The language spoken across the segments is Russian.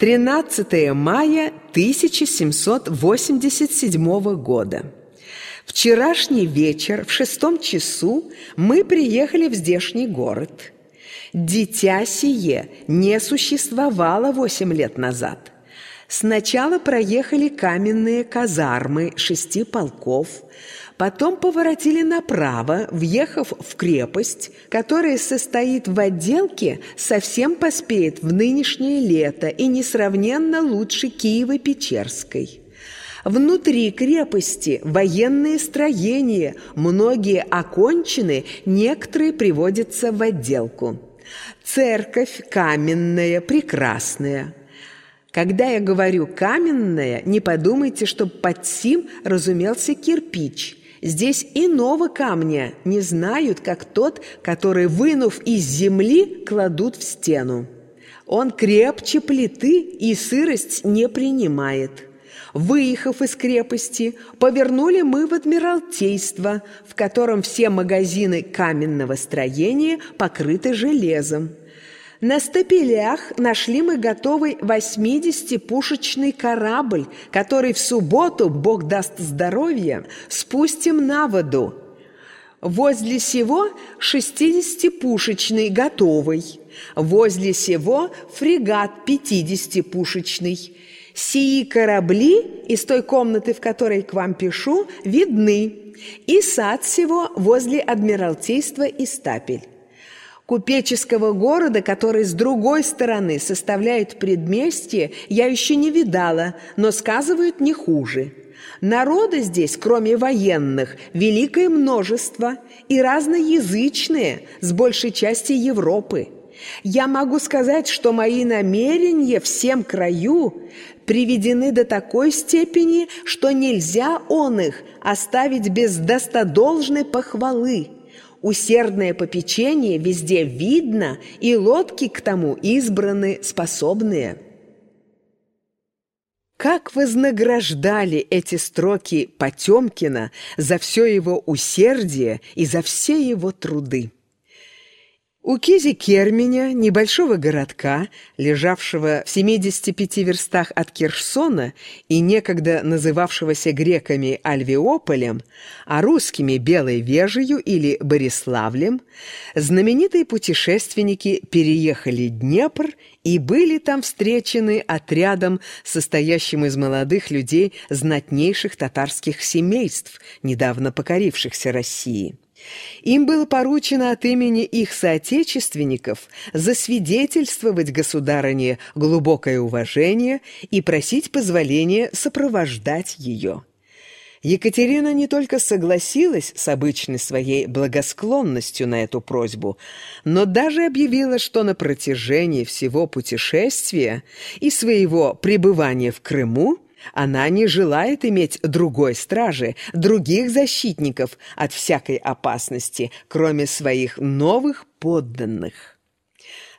13 мая 1787 года. Вчерашний вечер в шестом часу мы приехали в здешний город. Дитя сие не существовало восемь лет назад. Сначала проехали каменные казармы шести полков, Потом поворотили направо, въехав в крепость, которая состоит в отделке, совсем поспеет в нынешнее лето и несравненно лучше Киева-Печерской. Внутри крепости военные строения, многие окончены, некоторые приводятся в отделку. Церковь каменная, прекрасная. Когда я говорю «каменная», не подумайте, что под сим разумелся кирпич – Здесь иного камня не знают, как тот, который, вынув из земли, кладут в стену. Он крепче плиты и сырость не принимает. Выехав из крепости, повернули мы в Адмиралтейство, в котором все магазины каменного строения покрыты железом. На стапелях нашли мы готовый 80-пушечный корабль, который в субботу, Бог даст здоровья, спустим на воду. Возле сего 60-пушечный готовый, возле сего фрегат 50-пушечный. Сии корабли из той комнаты, в которой к вам пишу, видны, и сад всего возле Адмиралтейства и стапель купеческого города, который с другой стороны составляет предместье, я еще не видала, но сказывают не хуже. Народа здесь, кроме военных, великое множество и разноязычные, с большей части Европы. Я могу сказать, что мои намерения всем краю приведены до такой степени, что нельзя он их оставить без достодолжной похвалы. Усердное попечение везде видно, и лодки к тому избраны способные. Как вознаграждали эти строки Потемкина за все его усердие и за все его труды! У Кизи Керменя, небольшого городка, лежавшего в 75 верстах от Киршсона и некогда называвшегося греками Альвеополем, а русскими Белой Вежею или Бориславлем, знаменитые путешественники переехали Днепр и были там встречены отрядом, состоящим из молодых людей знатнейших татарских семейств, недавно покорившихся России. Им было поручено от имени их соотечественников засвидетельствовать государыне глубокое уважение и просить позволения сопровождать ее. Екатерина не только согласилась с обычной своей благосклонностью на эту просьбу, но даже объявила, что на протяжении всего путешествия и своего пребывания в Крыму она не желает иметь другой стражи, других защитников от всякой опасности, кроме своих новых подданных.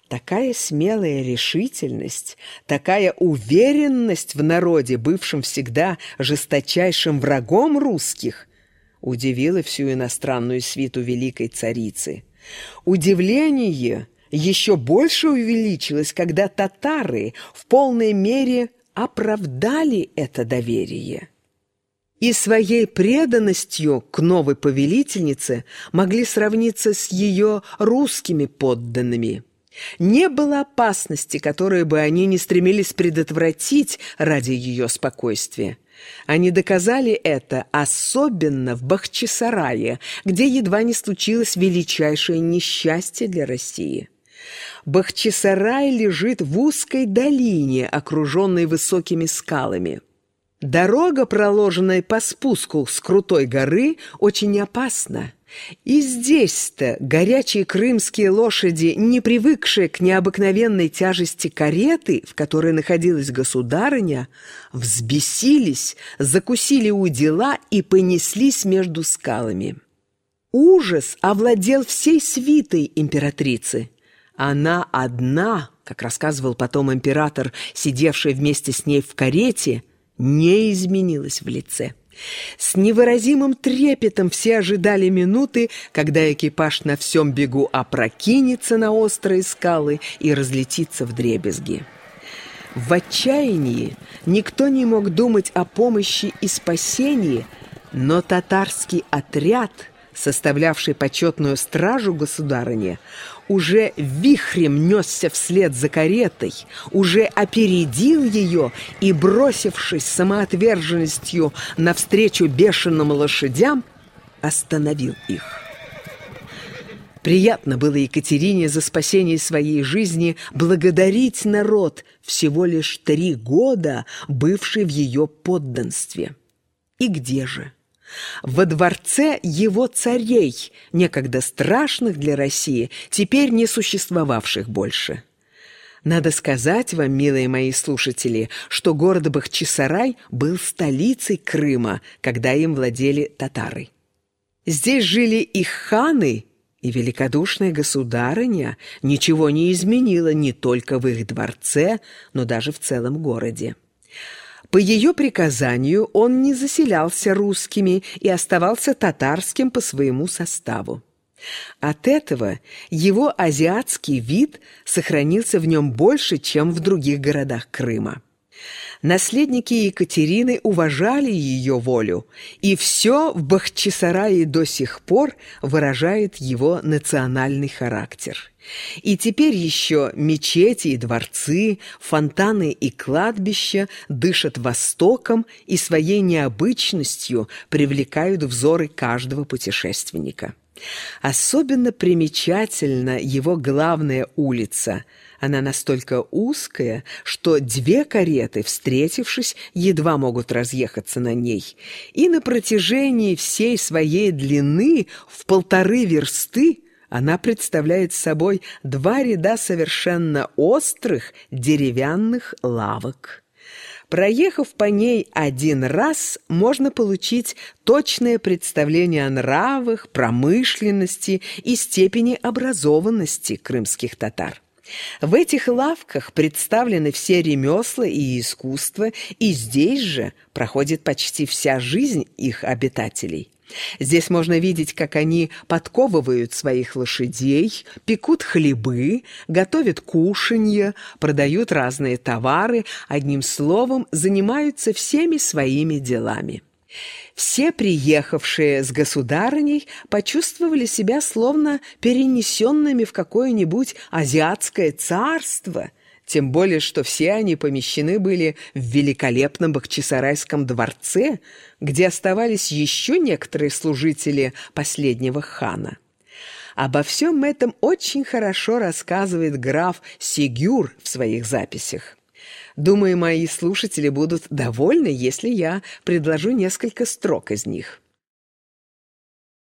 Такая смелая решительность, такая уверенность в народе, бывшем всегда жесточайшим врагом русских, удивила всю иностранную свиту великой царицы. Удивление еще больше увеличилось, когда татары в полной мере оправдали это доверие. И своей преданностью к новой повелительнице могли сравниться с ее русскими подданными. Не было опасности, которую бы они не стремились предотвратить ради ее спокойствия. Они доказали это особенно в Бахчисарае, где едва не случилось величайшее несчастье для России. Бахчисарай лежит в узкой долине, окруженной высокими скалами. Дорога, проложенная по спуску с крутой горы, очень опасна. И здесь-то горячие крымские лошади, не привыкшие к необыкновенной тяжести кареты, в которой находилась государыня, взбесились, закусили у дела и понеслись между скалами. Ужас овладел всей свитой императрицы. Она одна, как рассказывал потом император, сидевший вместе с ней в карете, не изменилась в лице. С невыразимым трепетом все ожидали минуты, когда экипаж на всем бегу опрокинется на острые скалы и разлетится в дребезги. В отчаянии никто не мог думать о помощи и спасении, но татарский отряд, составлявший почетную стражу государыне, уже вихрем несся вслед за каретой, уже опередил ее и, бросившись самоотверженностью навстречу бешеным лошадям, остановил их. Приятно было Екатерине за спасение своей жизни благодарить народ, всего лишь три года бывший в ее подданстве. И где же? Во дворце его царей, некогда страшных для России, теперь не существовавших больше. Надо сказать вам, милые мои слушатели, что город Бахчисарай был столицей Крыма, когда им владели татары. Здесь жили их ханы и великодушная государыня ничего не изменила не только в их дворце, но даже в целом городе. По ее приказанию он не заселялся русскими и оставался татарским по своему составу. От этого его азиатский вид сохранился в нем больше, чем в других городах Крыма. Наследники Екатерины уважали ее волю, и все в Бахчисарае до сих пор выражает его национальный характер. И теперь еще мечети и дворцы, фонтаны и кладбища дышат востоком и своей необычностью привлекают взоры каждого путешественника. Особенно примечательна его главная улица – она настолько узкая, что две кареты, встретившись, едва могут разъехаться на ней. И на протяжении всей своей длины в полторы версты она представляет собой два ряда совершенно острых деревянных лавок. Проехав по ней один раз, можно получить точное представление о нравах, промышленности и степени образованности крымских татар. В этих лавках представлены все ремесла и искусства, и здесь же проходит почти вся жизнь их обитателей. Здесь можно видеть, как они подковывают своих лошадей, пекут хлебы, готовят кушанья, продают разные товары, одним словом, занимаются всеми своими делами. Все приехавшие с государыней почувствовали себя словно перенесенными в какое-нибудь азиатское царство, тем более, что все они помещены были в великолепном Бахчисарайском дворце, где оставались еще некоторые служители последнего хана. Обо всем этом очень хорошо рассказывает граф Сигюр в своих записях. Думаю, мои слушатели будут довольны, если я предложу несколько строк из них.